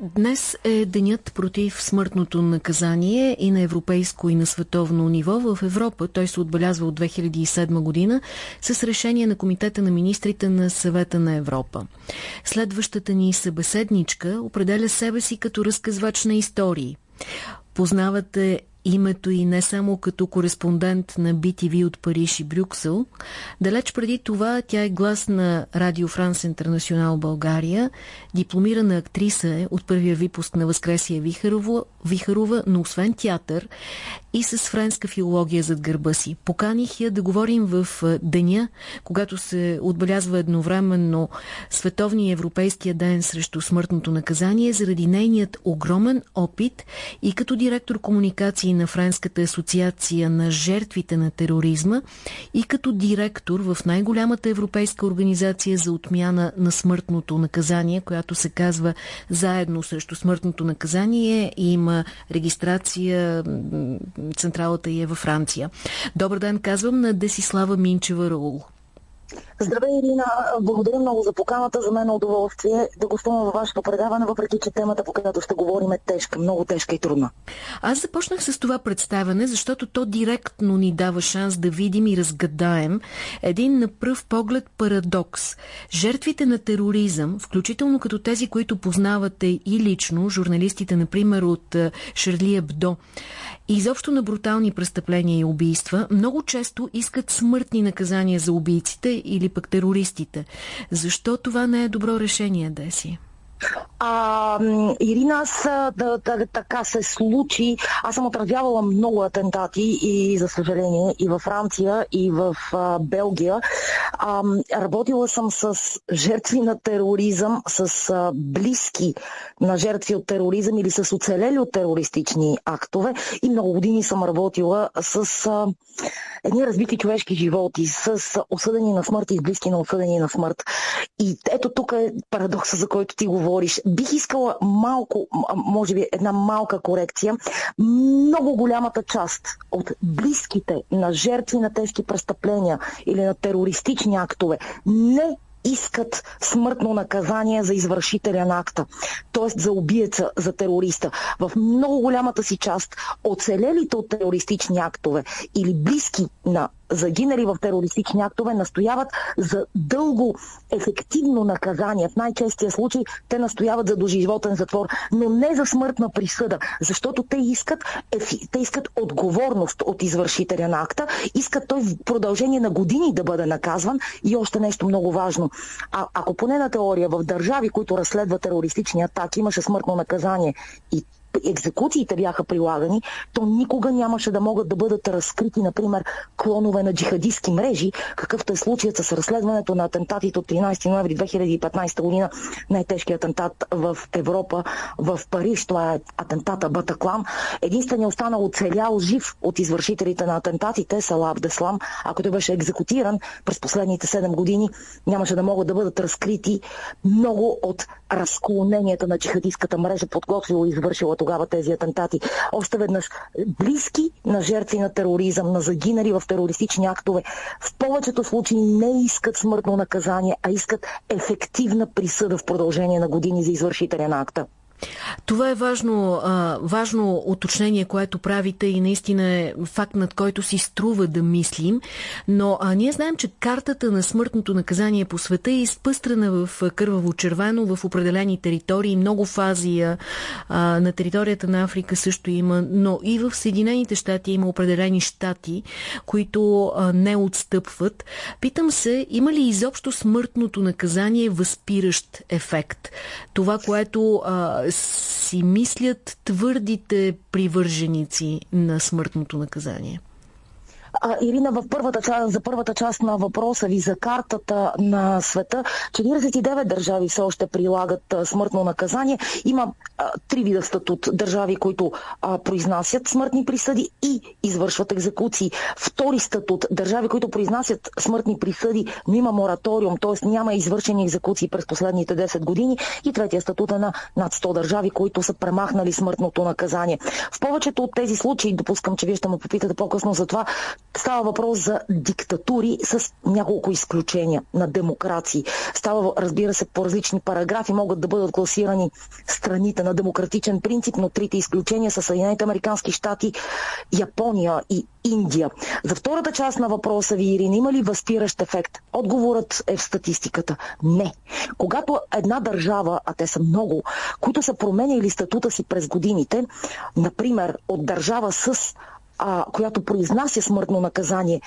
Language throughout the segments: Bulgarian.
Днес е денят против смъртното наказание и на европейско и на световно ниво. В Европа той се отбелязва от 2007 година с решение на Комитета на министрите на съвета на Европа. Следващата ни събеседничка определя себе си като разказвач на истории. Познавате името и не само като кореспондент на BTV от Париж и Брюксел. Далеч преди това тя е глас на Радио Франс Интернационал България. Дипломирана актриса е от първия випуск на Възкресия Вихарова, Вихарова, но освен театър и с френска филология зад гърба си. Поканих я да говорим в деня, когато се отбелязва едновременно Световния европейския ден срещу смъртното наказание, заради нейният огромен опит и като директор комуникации на Френската асоциация на жертвите на тероризма и като директор в най-голямата европейска организация за отмяна на смъртното наказание, която се казва Заедно срещу смъртното наказание и има регистрация централата и е във Франция. Добър ден, казвам на Десислава Минчева Раул. Здравей, Ирина. Благодаря много за поканата. За мен е удоволствие да гостувам във вашето предаване, въпреки че темата, по която ще говорим е тежка, много тежка и трудна. Аз започнах с това представяне, защото то директно ни дава шанс да видим и разгадаем един на пръв поглед парадокс. Жертвите на тероризъм, включително като тези, които познавате и лично, журналистите, например, от Шарли Ебдо, изобщо на брутални престъпления и убийства, много често искат смъртни наказания за убийците или пък терористите. Защо това не е добро решение, Деси? А, Ирина, аз да, да, така се случи. Аз съм отразявала много атентати и, за съжаление, и във Франция, и в а, Белгия. А, работила съм с жертви на тероризъм, с а, близки на жертви от тероризъм или с оцелели от терористични актове. И много години съм работила с а, едни разбити човешки животи, с осъдени на смърт и близки на осъдени на смърт. И ето тук е парадокса, за който ти говориш. Бих искала малко, може би една малка корекция. Много голямата част от близките на жертви на тежки престъпления или на терористични актове не искат смъртно наказание за извършителя на акта, т.е. за убиеца, за терориста. В много голямата си част оцелелите от терористични актове или близки на загинали в терористични актове, настояват за дълго ефективно наказание. В най-честия случай те настояват за доживотен затвор, но не за смъртна присъда, защото те искат, те искат отговорност от извършителя на акта, искат той в продължение на години да бъде наказван и още нещо много важно. А, ако поне на теория в държави, които разследват терористични атаки, имаше смъртно наказание и екзекуциите бяха прилагани, то никога нямаше да могат да бъдат разкрити, например, клонове на джихадистски мрежи, какъвто е случаят с разследването на атентатите от 13 ноември 2015 година, най-тежкият атентат в Европа, в Париж, това е атентата Батаклан. Единственият останал оцелял жив от извършителите на атентатите, Сала Абдеслам, ако той беше екзекутиран през последните 7 години, нямаше да могат да бъдат разкрити много от разклоненията на джихадистската мрежа, подготвила и извършила тогава тези атентати. Още веднъж близки на жертви на тероризъм, на загинали в терористични актове, в повечето случаи не искат смъртно наказание, а искат ефективна присъда в продължение на години за извършителя на акта. Това е важно, а, важно уточнение, което правите и наистина е факт, над който си струва да мислим. Но а, ние знаем, че картата на смъртното наказание по света е изпъстрена в кърваво-червено в определени територии. Много фази а, на територията на Африка също има, но и в Съединените щати има определени щати, които а, не отстъпват. Питам се, има ли изобщо смъртното наказание възпиращ ефект? Това, което а, си мислят твърдите привърженици на смъртното наказание? А, Ирина, в първата част, за първата част на въпроса ви за картата на света, 49 държави все още прилагат а, смъртно наказание. Има а, три вида статут. Държави, които а, произнасят смъртни присъди и извършват екзекуции. Втори статут. Държави, които произнасят смъртни присъди, но има мораториум, т.е. няма извършени екзекуции през последните 10 години. И третия статут е на над 100 държави, които са премахнали смъртното наказание. В повечето от тези случаи, допускам, че вие ще ме попитате по-късно за това, Става въпрос за диктатури с няколко изключения на демокрации. Става, разбира се, по различни параграфи могат да бъдат класирани страните на демократичен принцип, но трите изключения са Съединените Американски щати, Япония и Индия. За втората част на въпроса ви, Ирина, има ли възпиращ ефект? Отговорът е в статистиката. Не. Когато една държава, а те са много, които са променили статута си през годините, например от държава с а, която произнася смъртно наказание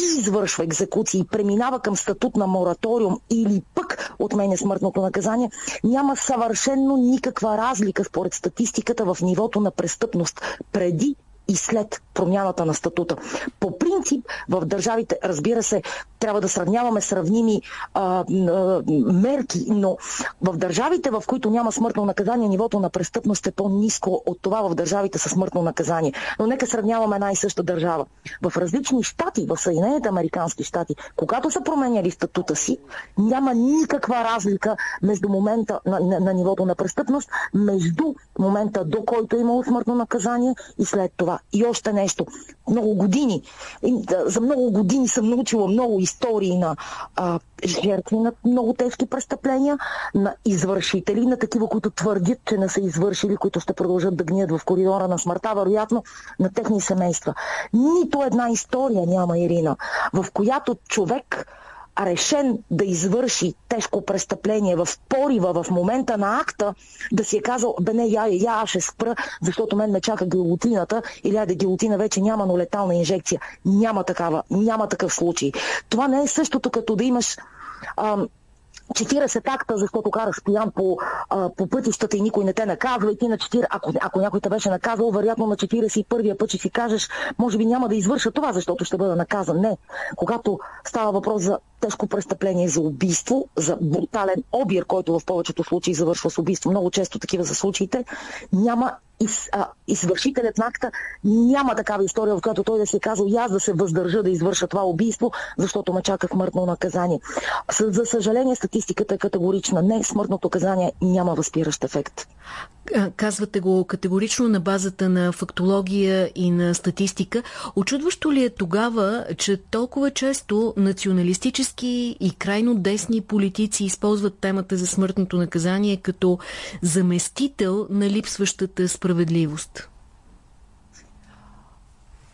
и извършва екзекуции, преминава към статут на мораториум или пък отменя смъртното наказание, няма съвършенно никаква разлика според статистиката в нивото на престъпност преди и след промяната на статута. По принцип, в държавите, разбира се, трябва да сравняваме сравними а, а, мерки, но в държавите, в които няма смъртно наказание, нивото на престъпност е по-низко от това в държавите със смъртно наказание. Но нека сравняваме една и съща държава. В различни щати, в Съединените Американски щати, когато са променяли статута си, няма никаква разлика между момента на, на, на нивото на престъпност, между момента до който е имало смъртно наказание и след това. И още нещо. Много години, за много години съм научила много истории на а, жертви на много тежки престъпления, на извършители, на такива, които твърдят, че не са извършили, които ще продължат да гният в коридора на смъртта, вероятно на техни семейства. Нито една история няма, Ирина, в която човек решен да извърши тежко престъпление в порива в момента на акта, да си е казал, бе не, я, я ще спра, защото мен ме чака гилотината или айде гилотина вече няма, но летална инжекция. Няма такава, няма такъв случай. Това не е същото като да имаш ам, 40 такта, защото караш пиян по, а, по пътищата и никой не те наказва и ти на 40, ако, ако някой те беше наказал, вероятно на 41-я път ще си кажеш, може би няма да извърша това, защото ще бъда наказан. Не. Когато става въпрос за тежко престъпление за убийство, за брутален обир, който в повечето случаи завършва с убийство, много често такива за случаите, няма из, а, извършителят на акта няма такава история, в която той да си е казал аз да се въздържа да извърша това убийство, защото ме чака смъртно наказание. За съжаление, статистиката е категорична. Не, смъртното наказание няма възпиращ ефект. Казвате го категорично на базата на фактология и на статистика. Очудващо ли е тогава, че толкова често националистически и крайно десни политици използват темата за смъртното наказание като заместител на липсващата справедливост?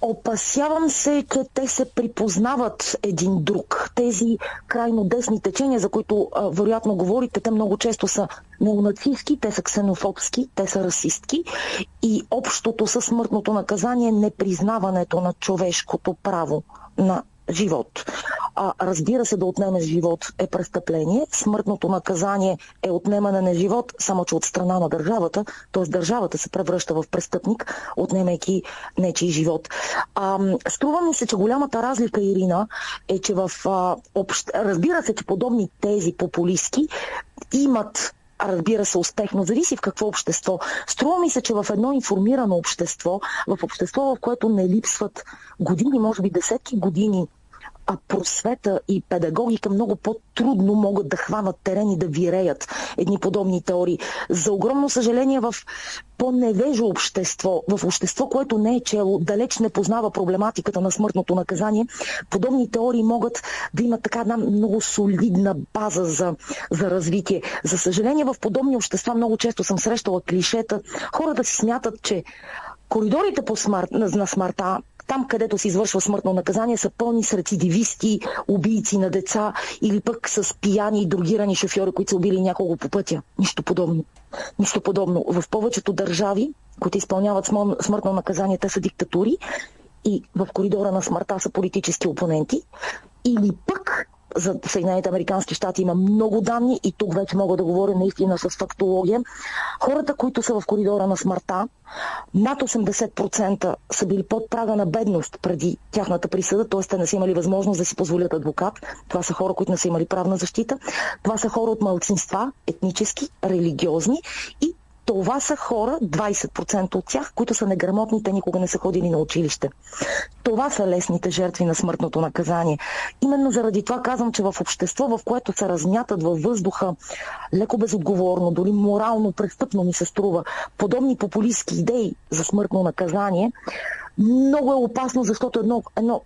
Опасявам се, че те се припознават един друг. Тези крайно десни течения, за които а, вероятно говорите, те много често са неонацистски, те са ксенофобски, те са расистки и общото със смъртното наказание е непризнаването на човешкото право на живот. А, разбира се, да отнемеш живот е престъпление. Смъртното наказание е отнемане на живот, само че от страна на държавата, т.е. държавата се превръща в престъпник, отнемайки нечи живот. А, струва ми се, че голямата разлика, Ирина, е, че в а, общ... разбира се, че подобни тези популистки имат разбира се, успех, но зависи в какво общество. Струва ми се, че в едно информирано общество, в общество, в което не липсват години, може би десетки години а просвета и педагогика много по-трудно могат да хванат терен и да виреят едни подобни теории. За огромно съжаление в по-невежо общество, в общество, което не е чело, далеч не познава проблематиката на смъртното наказание, подобни теории могат да имат така една много солидна база за, за развитие. За съжаление, в подобни общества много често съм срещала клишета. Хората си смятат, че коридорите по смърт, на, на смъртта там, където се извършва смъртно наказание, са пълни с рецидивисти, убийци на деца или пък с пияни и другирани шофьори, които са убили няколко по пътя. Нищо подобно. Нищо подобно. В повечето държави, които изпълняват смъртно наказание, те са диктатури и в коридора на смъртта са политически опоненти. Или пък за Съединените Американски щати има много данни и тук вече мога да говоря наистина с фактология. Хората, които са в коридора на смъртта, над 80% са били под прага на бедност преди тяхната присъда, т.е. те не са имали възможност да си позволят адвокат. Това са хора, които не са имали правна защита. Това са хора от малцинства, етнически, религиозни и това са хора, 20% от тях, които са неграмотни, те никога не са ходили на училище. Това са лесните жертви на смъртното наказание. Именно заради това казвам, че в общество, в което се размятат във въздуха леко безотговорно, дори морално престъпно ми се струва, подобни популистски идеи за смъртно наказание, много е опасно, защото едно, едно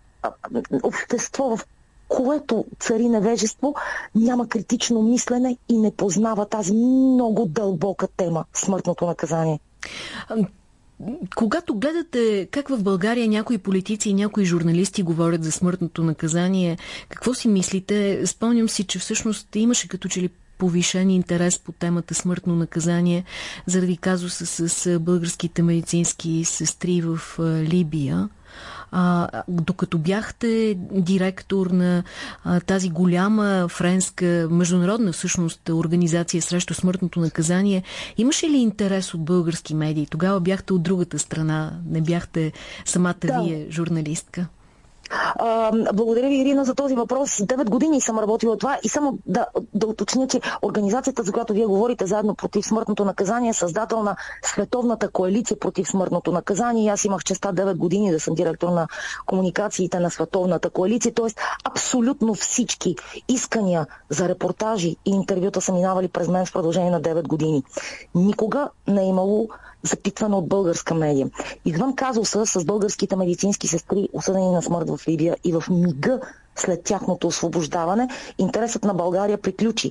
общество, в което цари невежество, няма критично мислене и не познава тази много дълбока тема смъртното наказание. Когато гледате как в България някои политици и някои журналисти говорят за смъртното наказание, какво си мислите? Спомням си, че всъщност имаше като че ли повишен интерес по темата смъртно наказание заради казуса с българските медицински сестри в Либия. А, докато бяхте директор на а, тази голяма френска, международна всъщност организация срещу смъртното наказание, имаше ли интерес от български медии? Тогава бяхте от другата страна, не бяхте самата да. вие журналистка. А, благодаря ви, Ирина, за този въпрос. Девет години съм работила това и само да, да уточня, че организацията, за която вие говорите, заедно против смъртното наказание, е създател на Световната коалиция против смъртното наказание. Аз имах честа 9 години да съм директор на комуникациите на Световната коалиция. Тоест, абсолютно всички искания за репортажи и интервюта са минавали през мен в продължение на 9 години. Никога не е имало запитване от българска медия. Извън казуса с българските медицински сестри, осъдени на смърт в Либия и в мига след тяхното освобождаване, интересът на България приключи.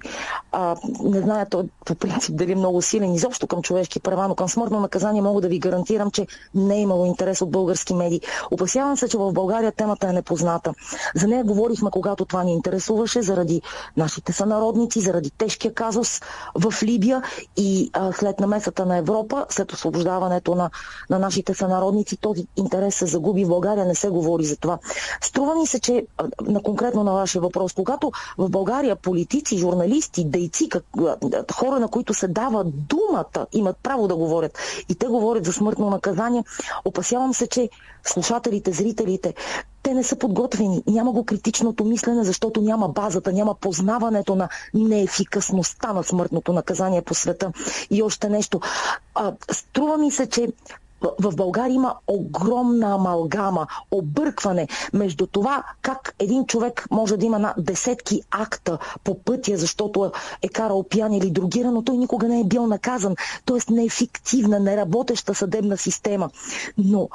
А, не зная то по принцип дали е много силен изобщо към човешки права, но към смъртно наказание мога да ви гарантирам, че не е имало интерес от български медии. Опасявам се, че в България темата е непозната. За нея говорихме, когато това ни интересуваше, заради нашите сънародници, заради тежкия казус в Либия и а, след намесата на Европа, след освобождаването на, на нашите сънародници, този интерес се загуби. В България не се говори за това. Струва ми се, че на конкретно на вашия въпрос. Когато в България политици, журналисти, дейци, как, хора, на които се дава думата, имат право да говорят и те говорят за смъртно наказание, опасявам се, че слушателите, зрителите, те не са подготвени. Няма го критичното мислене, защото няма базата, няма познаването на неефикасността на смъртното наказание по света. И още нещо. А, струва ми се, че в България има огромна амалгама, объркване между това как един човек може да има на десетки акта по пътя, защото е карал пиян или другиран, но той никога не е бил наказан. Тоест неефективна, неработеща съдебна система. Но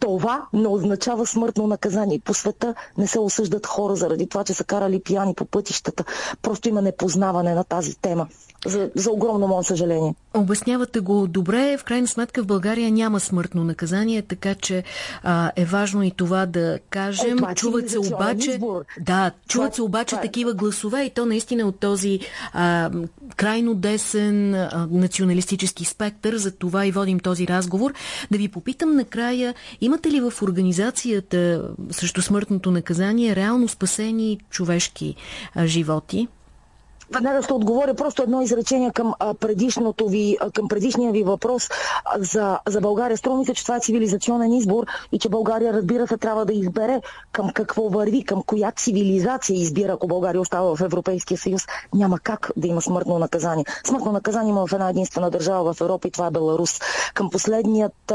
това не означава смъртно наказание. По света не се осъждат хора заради това, че са карали пияни по пътищата. Просто има непознаване на тази тема. За, за огромно мое съжаление. Обяснявате го добре. В крайна сметка в България няма смъртно наказание, така че а, е важно и това да кажем. Е, е чуват се обаче, избор. да, чуват се обаче такива гласове и то наистина от този а, крайно десен а, националистически спектър. За това и водим този разговор. Да ви попитам накрая, имате ли в организацията срещу смъртното наказание реално спасени човешки а, животи? Веднага ще отговоря просто едно изречение към предишното ви, към предишния ви въпрос за, за България. Струва се, че това е цивилизационен избор и че България, разбира се, трябва да избере към какво върви, към коя цивилизация избира, ако България остава в Европейския съюз. Няма как да има смъртно наказание. Смъртно наказание има в една единствена държава в Европа и това е Беларус. Към последният,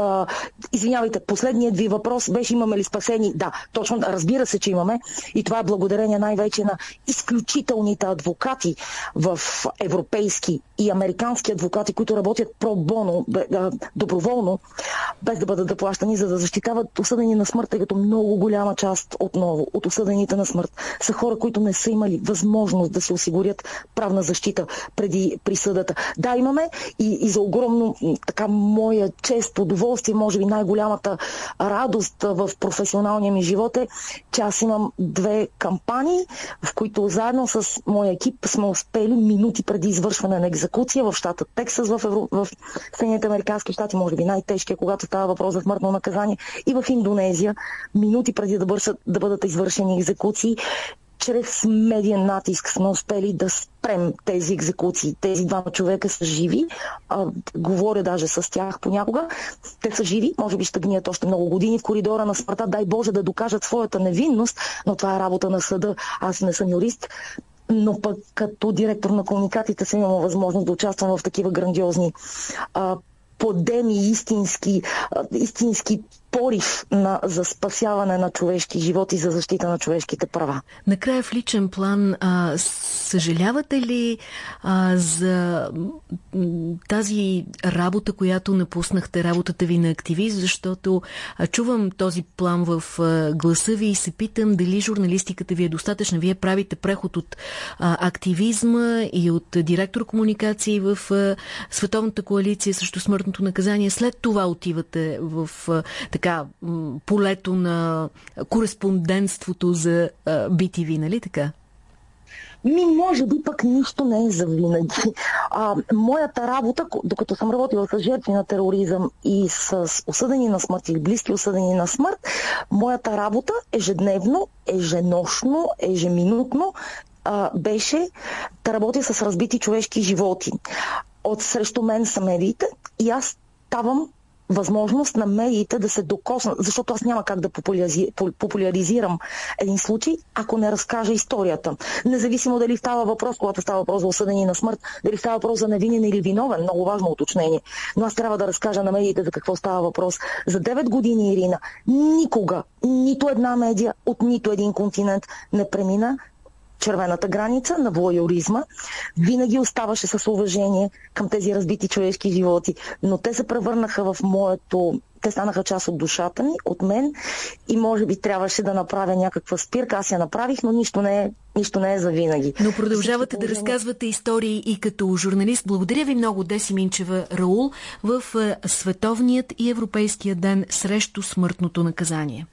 извинявайте, последният ви въпрос беше имаме ли спасени? Да, точно, разбира се, че имаме и това е благодарение най-вече на изключителните адвокати, в европейски и американски адвокати, които работят про боно, доброволно, без да бъдат заплащани, за да защитават осъдени на смърт, тъй като много голяма част отново от осъдените на смърт са хора, които не са имали възможност да се осигурят правна защита преди присъдата. Да, имаме и, и за огромно така моя чест, удоволствие, може би най-голямата радост в професионалния ми живот е, че аз имам две кампании, в които заедно с моя екип сме успели минути преди извършване на екзекуция в щата Тексас, в, Евро... в Съединените Американски щати, може би най-тежкия, когато става въпрос за смъртно наказание, и в Индонезия, минути преди да, бършат, да бъдат извършени екзекуции, чрез медиен натиск сме успели да спрем тези екзекуции. Тези двама човека са живи. А, говоря даже с тях понякога. Те са живи, може би ще гният още много години в коридора на смъртта. Дай Боже да докажат своята невинност, но това е работа на съда. Аз не съм юрист но пък като директор на комуникациите съм имала възможност да участвам в такива грандиозни а, подеми, истински, истински порив на, за спасяване на човешки живот и за защита на човешките права. Накрая в личен план, а, съжалявате ли а, за тази работа, която напуснахте, работата ви на активист, защото а, чувам този план в а, гласа ви и се питам дали журналистиката ви е достатъчна. Вие правите преход от а, активизма и от директор комуникации в а, Световната коалиция срещу смъртното наказание. След това отивате в а, така полето на кореспондентството за BTV, нали така? Ми, може би пък нищо не е за винаги. А, моята работа, докато съм работила с жертви на тероризъм и с осъдени на смърт или близки осъдени на смърт, моята работа ежедневно, еженощно, ежеминутно а, беше да работя с разбити човешки животи. От срещу мен са медиите и аз ставам възможност на медиите да се докоснат, защото аз няма как да популяризирам един случай, ако не разкажа историята. Независимо дали става въпрос, когато става въпрос за осъдени на смърт, дали става въпрос за невинен или виновен, много важно уточнение. Но аз трябва да разкажа на медиите за какво става въпрос. За 9 години, Ирина, никога, нито една медия от нито един континент не премина червената граница на воюризма. Винаги оставаше с уважение към тези разбити човешки животи, но те се превърнаха в моето те станаха част от душата ми, от мен и може би трябваше да направя някаква спирка. Аз я направих, но нищо не е, нищо не е за винаги. Но продължавате да разказвате истории и като журналист. Благодаря ви много, Деси Минчева Раул, в Световният и Европейския ден срещу смъртното наказание.